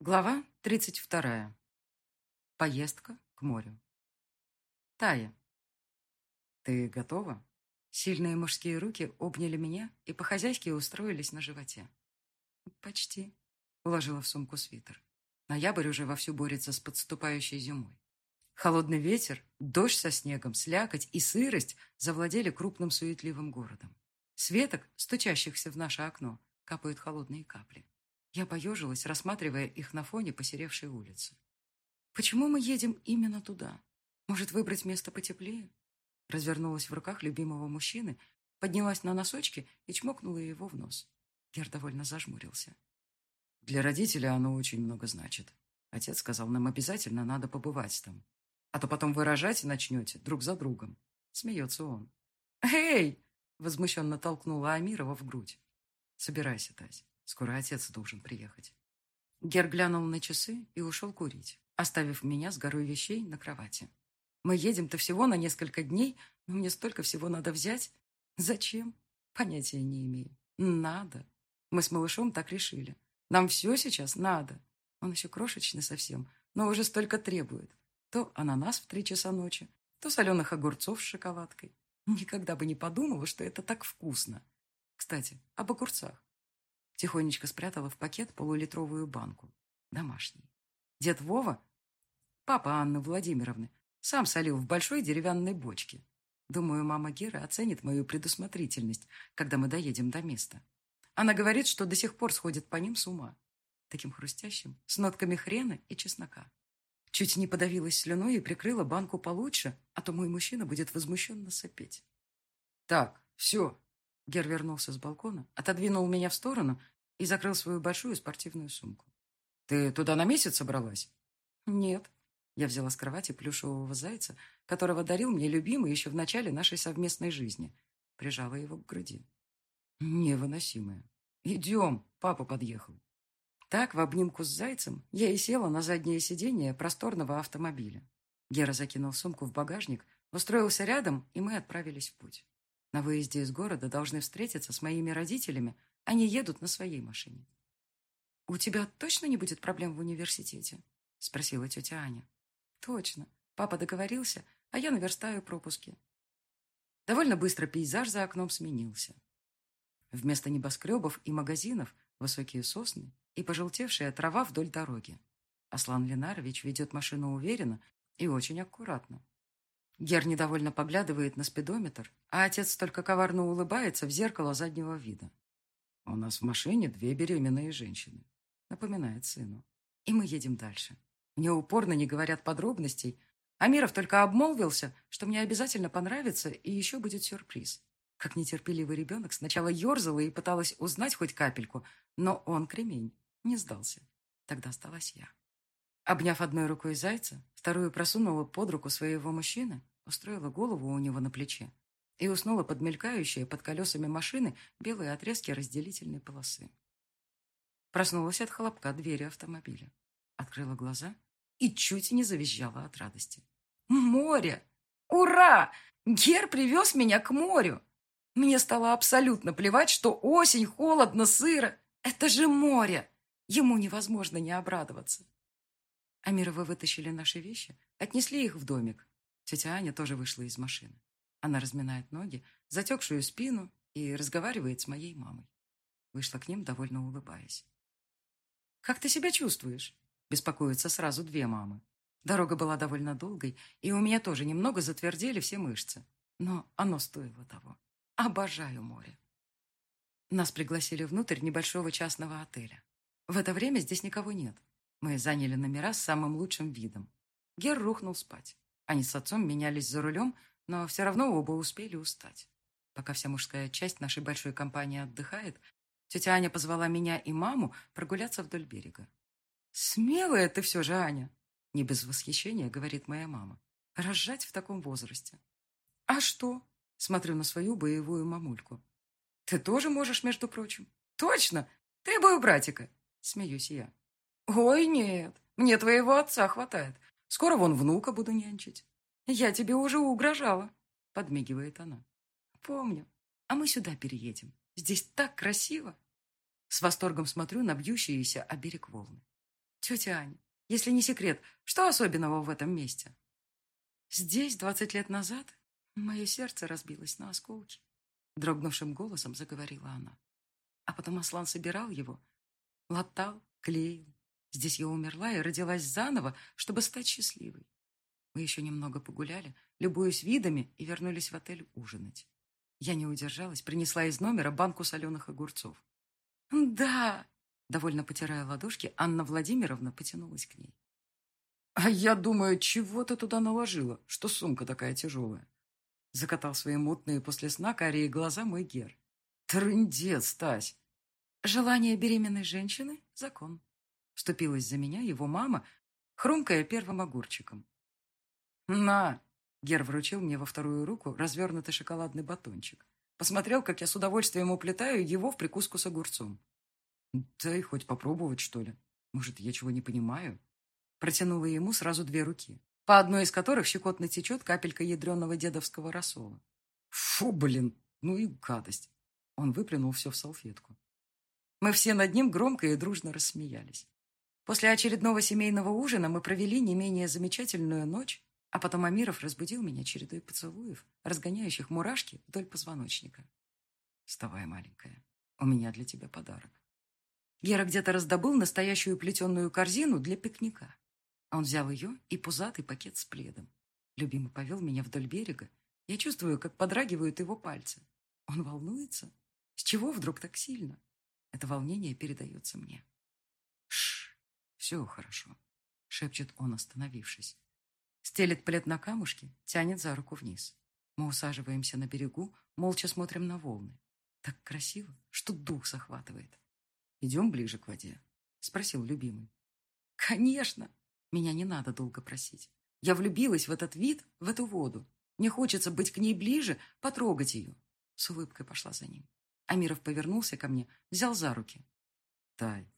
Глава 32. Поездка к морю. Тая. «Ты готова?» Сильные мужские руки обняли меня и по-хозяйски устроились на животе. «Почти», — уложила в сумку свитер. Ноябрь уже вовсю борется с подступающей зимой. Холодный ветер, дождь со снегом, слякоть и сырость завладели крупным суетливым городом. Светок, стучащихся в наше окно, капают холодные капли. Я поежилась, рассматривая их на фоне посеревшей улицы. «Почему мы едем именно туда? Может, выбрать место потеплее?» Развернулась в руках любимого мужчины, поднялась на носочки и чмокнула его в нос. Гер довольно зажмурился. «Для родителей оно очень много значит. Отец сказал, нам обязательно надо побывать там. А то потом выражать начнете друг за другом». Смеется он. «Эй!» — возмущенно толкнула Амирова в грудь. «Собирайся, Тась. Скоро отец должен приехать. Гер глянул на часы и ушел курить, оставив меня с горой вещей на кровати. Мы едем-то всего на несколько дней, но мне столько всего надо взять. Зачем? Понятия не имею. Надо. Мы с малышом так решили. Нам все сейчас надо. Он еще крошечный совсем, но уже столько требует. То ананас в три часа ночи, то соленых огурцов с шоколадкой. Никогда бы не подумала, что это так вкусно. Кстати, об огурцах. Тихонечко спрятала в пакет полулитровую банку. Домашний. Дед Вова, папа Анны Владимировны, сам солил в большой деревянной бочке. Думаю, мама Гера оценит мою предусмотрительность, когда мы доедем до места. Она говорит, что до сих пор сходит по ним с ума. Таким хрустящим, с нотками хрена и чеснока. Чуть не подавилась слюной и прикрыла банку получше, а то мой мужчина будет возмущенно сопеть. «Так, все, Гер вернулся с балкона, отодвинул меня в сторону и закрыл свою большую спортивную сумку. «Ты туда на месяц собралась?» «Нет». Я взяла с кровати плюшевого зайца, которого дарил мне любимый еще в начале нашей совместной жизни. Прижала его к груди. «Невыносимая. Идем, папа подъехал». Так, в обнимку с зайцем, я и села на заднее сиденье просторного автомобиля. Гера закинул сумку в багажник, устроился рядом, и мы отправились в путь. На выезде из города должны встретиться с моими родителями. Они едут на своей машине. «У тебя точно не будет проблем в университете?» — спросила тетя Аня. «Точно. Папа договорился, а я наверстаю пропуски». Довольно быстро пейзаж за окном сменился. Вместо небоскребов и магазинов высокие сосны и пожелтевшая трава вдоль дороги. Аслан Ленарович ведет машину уверенно и очень аккуратно. Гер недовольно поглядывает на спидометр, а отец только коварно улыбается в зеркало заднего вида. «У нас в машине две беременные женщины», — напоминает сыну. И мы едем дальше. Мне упорно не говорят подробностей. Амиров только обмолвился, что мне обязательно понравится и еще будет сюрприз. Как нетерпеливый ребенок сначала ерзала и пыталась узнать хоть капельку, но он, кремень, не сдался. Тогда осталась я. Обняв одной рукой зайца, вторую просунула под руку своего мужчины, устроила голову у него на плече и уснула под мелькающие под колесами машины белые отрезки разделительной полосы. Проснулась от хлопка двери автомобиля. Открыла глаза и чуть не завизжала от радости. «Море! Ура! Гер привез меня к морю!» Мне стало абсолютно плевать, что осень, холодно, сыро. Это же море! Ему невозможно не обрадоваться. Амировы вытащили наши вещи, отнесли их в домик. Тетя Аня тоже вышла из машины. Она разминает ноги, затекшую спину и разговаривает с моей мамой. Вышла к ним, довольно улыбаясь. «Как ты себя чувствуешь?» Беспокоятся сразу две мамы. Дорога была довольно долгой, и у меня тоже немного затвердели все мышцы. Но оно стоило того. Обожаю море. Нас пригласили внутрь небольшого частного отеля. В это время здесь никого нет. Мы заняли номера с самым лучшим видом. Гер рухнул спать. Они с отцом менялись за рулем, но все равно оба успели устать. Пока вся мужская часть нашей большой компании отдыхает, тетя Аня позвала меня и маму прогуляться вдоль берега. «Смелая ты все же, Аня!» Не без восхищения, говорит моя мама. «Рожать в таком возрасте». «А что?» Смотрю на свою боевую мамульку. «Ты тоже можешь, между прочим». «Точно! Требую братика!» Смеюсь я. «Ой, нет, мне твоего отца хватает. Скоро вон внука буду нянчить». «Я тебе уже угрожала», — подмигивает она. «Помню. А мы сюда переедем. Здесь так красиво». С восторгом смотрю на бьющиеся о берег волны. Тетя Аня, если не секрет, что особенного в этом месте? Здесь, двадцать лет назад, мое сердце разбилось на осколки. Дрогнувшим голосом заговорила она. А потом Аслан собирал его, латал, клеил. Здесь я умерла и родилась заново, чтобы стать счастливой. Мы еще немного погуляли, любуясь видами, и вернулись в отель ужинать. Я не удержалась, принесла из номера банку соленых огурцов. «Да!» — довольно потирая ладошки, Анна Владимировна потянулась к ней. «А я думаю, чего ты туда наложила, что сумка такая тяжелая?» Закатал свои мутные после сна карие глаза мой Гер. «Трындец, Стась!» «Желание беременной женщины — закон», — вступилась за меня его мама, хрумкая первым огурчиком. «На!» — Гер вручил мне во вторую руку развернутый шоколадный батончик. Посмотрел, как я с удовольствием уплетаю его в прикуску с огурцом. «Дай хоть попробовать, что ли. Может, я чего не понимаю?» Протянула ему сразу две руки, по одной из которых щекотно течет капелька ядреного дедовского рассола. «Фу, блин! Ну и гадость!» Он выплюнул все в салфетку. Мы все над ним громко и дружно рассмеялись. После очередного семейного ужина мы провели не менее замечательную ночь, а потом Амиров разбудил меня чередой поцелуев, разгоняющих мурашки вдоль позвоночника. «Вставай, маленькая, у меня для тебя подарок». Гера где-то раздобыл настоящую плетеную корзину для пикника. Он взял ее и пузатый пакет с пледом. Любимый повел меня вдоль берега. Я чувствую, как подрагивают его пальцы. Он волнуется? С чего вдруг так сильно? Это волнение передается мне. Шш, все хорошо, шепчет он, остановившись. Стелит плед на камушке, тянет за руку вниз. Мы усаживаемся на берегу, молча смотрим на волны. Так красиво, что дух захватывает. «Идем ближе к воде?» — спросил любимый. «Конечно!» Меня не надо долго просить. Я влюбилась в этот вид, в эту воду. Мне хочется быть к ней ближе, потрогать ее. С улыбкой пошла за ним. Амиров повернулся ко мне, взял за руки. «Тай,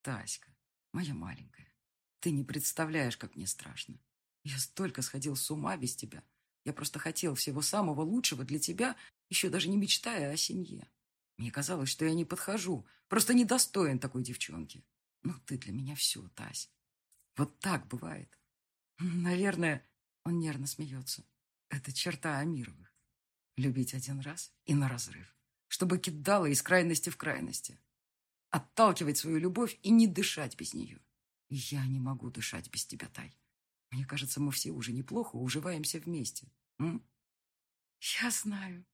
Таська, моя маленькая, ты не представляешь, как мне страшно. Я столько сходил с ума без тебя. Я просто хотел всего самого лучшего для тебя, еще даже не мечтая о семье. Мне казалось, что я не подхожу, просто недостоин такой девчонки. Но ты для меня все, Тась. Вот так бывает. Наверное, он нервно смеется. Это черта Амировых. Любить один раз и на разрыв. Чтобы кидала из крайности в крайности. Отталкивать свою любовь и не дышать без нее. Я не могу дышать без тебя, Тай. Мне кажется, мы все уже неплохо уживаемся вместе. М? Я знаю.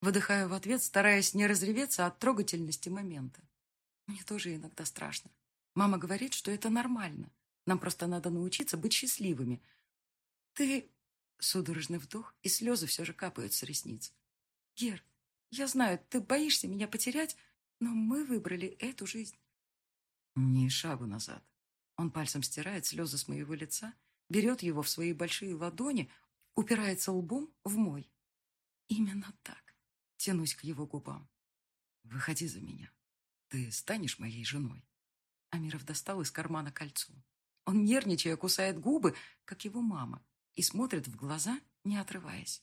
Выдыхаю в ответ, стараясь не разреветься от трогательности момента. Мне тоже иногда страшно. Мама говорит, что это нормально. Нам просто надо научиться быть счастливыми. Ты... Судорожный вдох, и слезы все же капают с ресниц. Гер, я знаю, ты боишься меня потерять, но мы выбрали эту жизнь. Ни шагу назад. Он пальцем стирает слезы с моего лица, берет его в свои большие ладони, упирается лбом в мой. Именно так. Тянусь к его губам. Выходи за меня. Ты станешь моей женой. Амиров достал из кармана кольцо. Он, нервничая, кусает губы, как его мама, и смотрит в глаза, не отрываясь.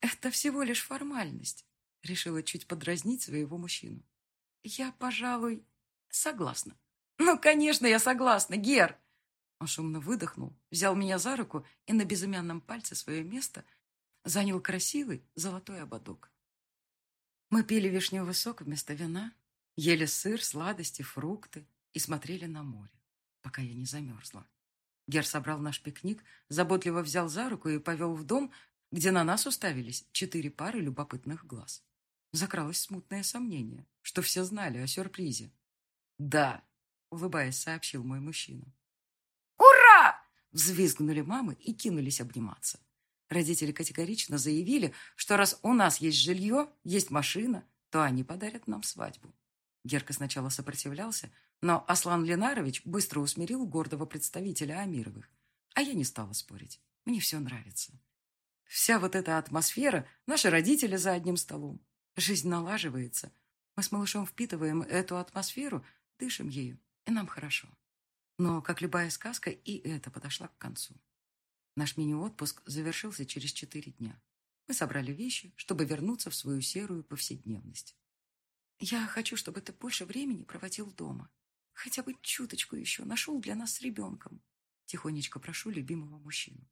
«Это всего лишь формальность», — решила чуть подразнить своего мужчину. «Я, пожалуй, согласна». «Ну, конечно, я согласна, Гер!» Он шумно выдохнул, взял меня за руку и на безымянном пальце свое место занял красивый золотой ободок. Мы пили вишневый сок вместо вина, ели сыр, сладости, фрукты и смотрели на море пока я не замерзла. Гер собрал наш пикник, заботливо взял за руку и повел в дом, где на нас уставились четыре пары любопытных глаз. Закралось смутное сомнение, что все знали о сюрпризе. «Да», — улыбаясь, сообщил мой мужчина. Взвизгнули мамы и кинулись обниматься. Родители категорично заявили, что раз у нас есть жилье, есть машина, то они подарят нам свадьбу. Герка сначала сопротивлялся, но Аслан Ленарович быстро усмирил гордого представителя Амировых. А я не стала спорить. Мне все нравится. Вся вот эта атмосфера, наши родители за одним столом. Жизнь налаживается. Мы с малышом впитываем эту атмосферу, дышим ею, и нам хорошо. Но, как любая сказка, и это подошла к концу. Наш мини-отпуск завершился через четыре дня. Мы собрали вещи, чтобы вернуться в свою серую повседневность. «Я хочу, чтобы ты больше времени проводил дома», хотя бы чуточку еще нашел для нас с ребенком. Тихонечко прошу любимого мужчину.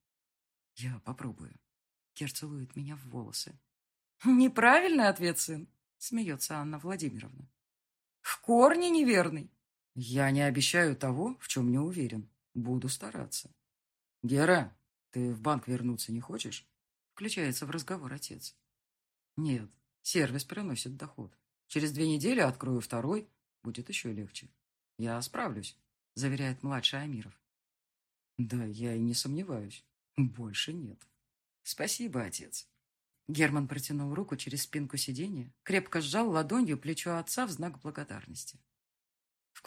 Я попробую. Кер целует меня в волосы. Неправильный ответ, сын, смеется Анна Владимировна. В корне неверный. Я не обещаю того, в чем не уверен. Буду стараться. Гера, ты в банк вернуться не хочешь? Включается в разговор отец. Нет, сервис приносит доход. Через две недели открою второй, будет еще легче. Я справлюсь, заверяет младший Амиров. Да, я и не сомневаюсь. Больше нет. Спасибо, отец. Герман протянул руку через спинку сиденья, крепко сжал ладонью плечо отца в знак благодарности.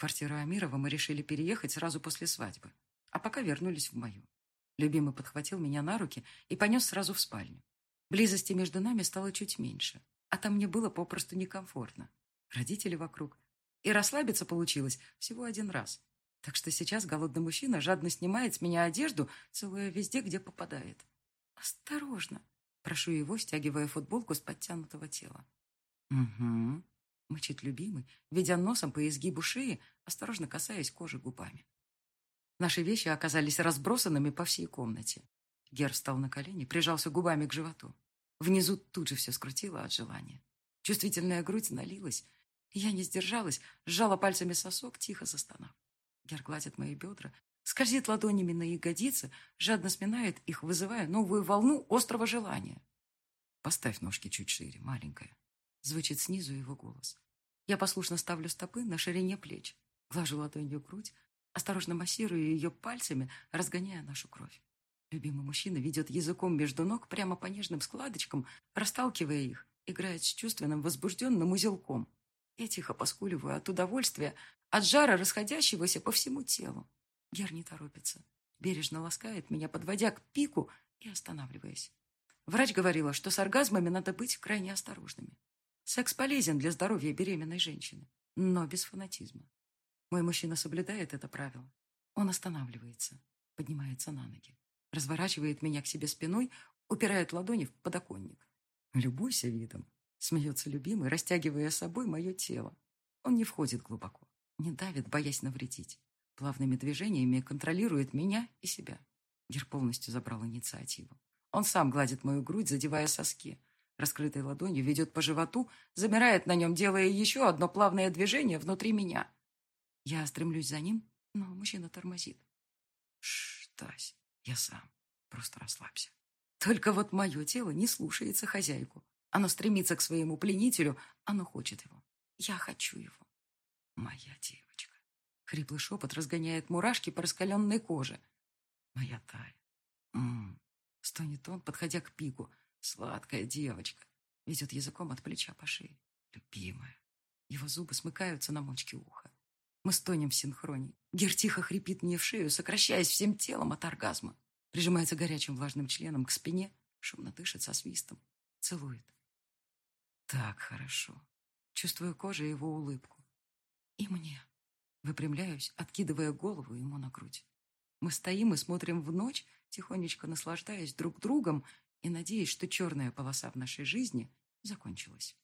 Квартиру Амирова мы решили переехать сразу после свадьбы, а пока вернулись в мою. Любимый подхватил меня на руки и понес сразу в спальню. Близости между нами стало чуть меньше, а там мне было попросту некомфортно. Родители вокруг. И расслабиться получилось всего один раз. Так что сейчас голодный мужчина жадно снимает с меня одежду, целуя везде, где попадает. «Осторожно!» – прошу его, стягивая футболку с подтянутого тела. «Угу», – мычит любимый, ведя носом по изгибу шеи, осторожно касаясь кожи губами. Наши вещи оказались разбросанными по всей комнате. Гер встал на колени, прижался губами к животу. Внизу тут же все скрутило от желания. Чувствительная грудь налилась. Я не сдержалась, сжала пальцами сосок, тихо застонав. Гер гладит мои бедра, скользит ладонями на ягодицы, жадно сминает их, вызывая новую волну острого желания. «Поставь ножки чуть шире, маленькая», — звучит снизу его голос. Я послушно ставлю стопы на ширине плеч, глажу ладонью грудь, осторожно массируя ее пальцами, разгоняя нашу кровь. Любимый мужчина ведет языком между ног прямо по нежным складочкам, расталкивая их, играет с чувственным возбужденным узелком. Я тихо поскуливаю от удовольствия, от жара, расходящегося по всему телу. Гер не торопится. Бережно ласкает меня, подводя к пику и останавливаясь. Врач говорила, что с оргазмами надо быть крайне осторожными. Секс полезен для здоровья беременной женщины, но без фанатизма. Мой мужчина соблюдает это правило. Он останавливается, поднимается на ноги, разворачивает меня к себе спиной, упирает ладони в подоконник. «Любуйся видом», — смеется любимый, растягивая собой мое тело. Он не входит глубоко, не давит, боясь навредить. Плавными движениями контролирует меня и себя. Гер полностью забрал инициативу. Он сам гладит мою грудь, задевая соски. Раскрытой ладонью ведет по животу, замирает на нем, делая еще одно плавное движение внутри меня. Я стремлюсь за ним, но мужчина тормозит. Шш, Тась, я сам. Просто расслабься. Только вот мое тело не слушается хозяйку. Оно стремится к своему пленителю, оно хочет его. Я хочу его. Моя девочка. Хриплый шепот разгоняет мурашки по раскаленной коже. Моя Тая. М -м -м. Стонет он, подходя к пику. Сладкая девочка. Ведет языком от плеча по шее. Любимая. Его зубы смыкаются на мочке уха. Мы стонем в синхроне. Гер тихо хрипит мне в шею, сокращаясь всем телом от оргазма. Прижимается горячим влажным членом к спине, шумно дышит со свистом. Целует. Так хорошо. Чувствую кожей его улыбку. И мне. Выпрямляюсь, откидывая голову ему на грудь. Мы стоим и смотрим в ночь, тихонечко наслаждаясь друг другом и надеясь, что черная полоса в нашей жизни закончилась.